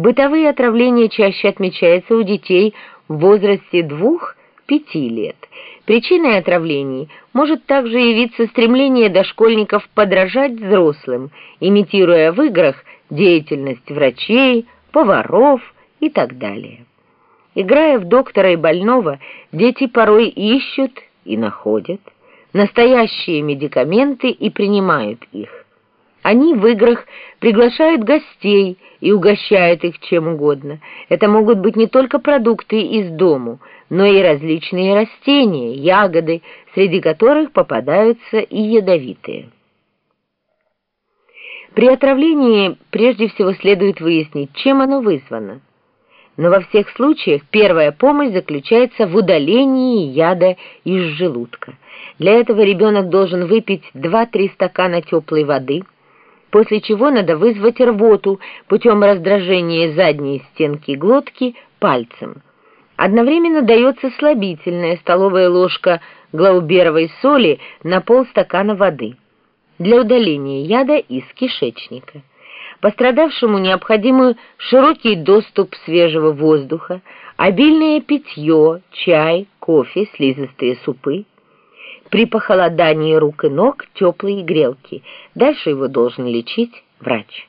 Бытовые отравления чаще отмечаются у детей в возрасте 2-5 лет. Причиной отравлений может также явиться стремление дошкольников подражать взрослым, имитируя в играх деятельность врачей, поваров и так далее. Играя в доктора и больного, дети порой ищут и находят настоящие медикаменты и принимают их. Они в играх приглашают гостей и угощают их чем угодно. Это могут быть не только продукты из дому, но и различные растения, ягоды, среди которых попадаются и ядовитые. При отравлении прежде всего следует выяснить, чем оно вызвано. Но во всех случаях первая помощь заключается в удалении яда из желудка. Для этого ребенок должен выпить 2-3 стакана теплой воды – после чего надо вызвать рвоту путем раздражения задней стенки глотки пальцем. Одновременно дается слабительная столовая ложка глауберовой соли на полстакана воды для удаления яда из кишечника. Пострадавшему необходимы широкий доступ свежего воздуха, обильное питье, чай, кофе, слизистые супы, при похолодании рук и ног теплые грелки. Дальше его должен лечить врач.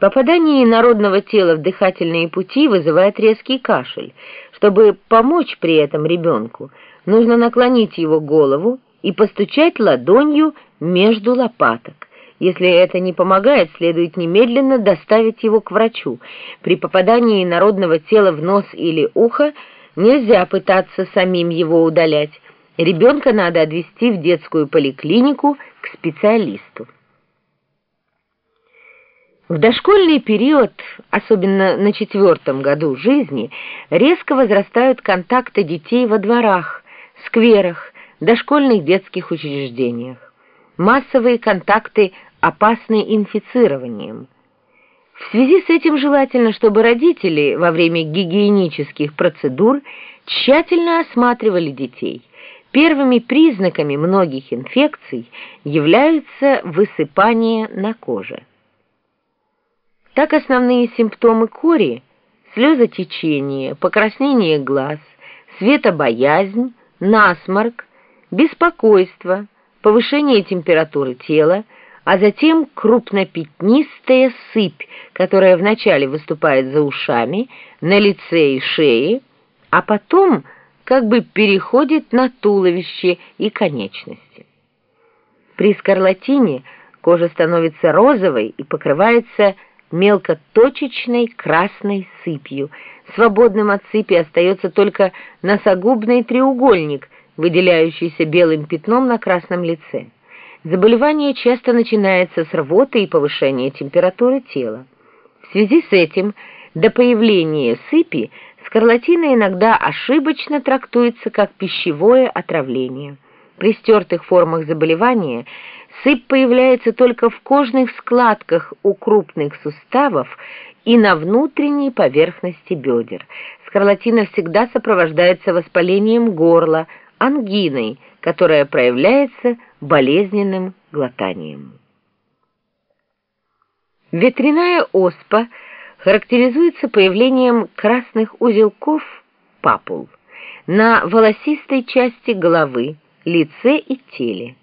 Попадание народного тела в дыхательные пути вызывает резкий кашель. Чтобы помочь при этом ребенку, нужно наклонить его голову и постучать ладонью между лопаток. Если это не помогает, следует немедленно доставить его к врачу. При попадании народного тела в нос или ухо нельзя пытаться самим его удалять. Ребенка надо отвезти в детскую поликлинику к специалисту. В дошкольный период, особенно на четвертом году жизни, резко возрастают контакты детей во дворах, скверах, дошкольных детских учреждениях. Массовые контакты опасны инфицированием. В связи с этим желательно, чтобы родители во время гигиенических процедур тщательно осматривали детей – Первыми признаками многих инфекций являются высыпание на коже. Так основные симптомы кори – слезотечение, покраснение глаз, светобоязнь, насморк, беспокойство, повышение температуры тела, а затем крупнопятнистая сыпь, которая вначале выступает за ушами, на лице и шее, а потом – как бы переходит на туловище и конечности. При скарлатине кожа становится розовой и покрывается мелкоточечной красной сыпью. Свободным от сыпи остается только носогубный треугольник, выделяющийся белым пятном на красном лице. Заболевание часто начинается с рвоты и повышения температуры тела. В связи с этим до появления сыпи Скарлатина иногда ошибочно трактуется как пищевое отравление. При стертых формах заболевания сыпь появляется только в кожных складках у крупных суставов и на внутренней поверхности бедер. Скарлатина всегда сопровождается воспалением горла, ангиной, которая проявляется болезненным глотанием. Ветряная оспа – характеризуется появлением красных узелков папул на волосистой части головы, лице и теле.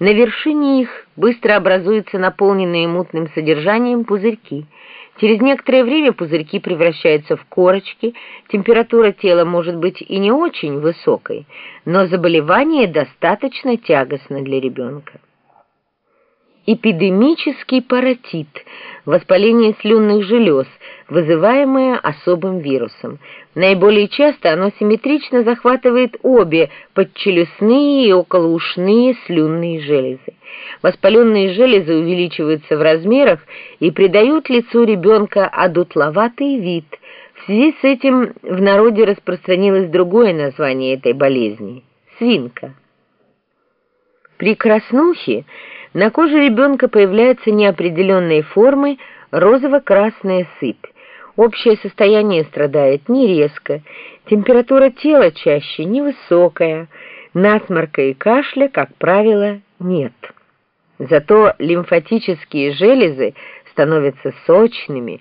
На вершине их быстро образуются наполненные мутным содержанием пузырьки. Через некоторое время пузырьки превращаются в корочки, температура тела может быть и не очень высокой, но заболевание достаточно тягостно для ребенка. Эпидемический паротит – воспаление слюнных желез, вызываемое особым вирусом. Наиболее часто оно симметрично захватывает обе подчелюстные и околоушные слюнные железы. Воспаленные железы увеличиваются в размерах и придают лицу ребенка одутловатый вид. В связи с этим в народе распространилось другое название этой болезни – свинка. При краснухе – на коже ребенка появляются неопределенные формы розово-красная сыпь. Общее состояние страдает не резко, температура тела чаще невысокая, насморка и кашля, как правило, нет. Зато лимфатические железы становятся сочными,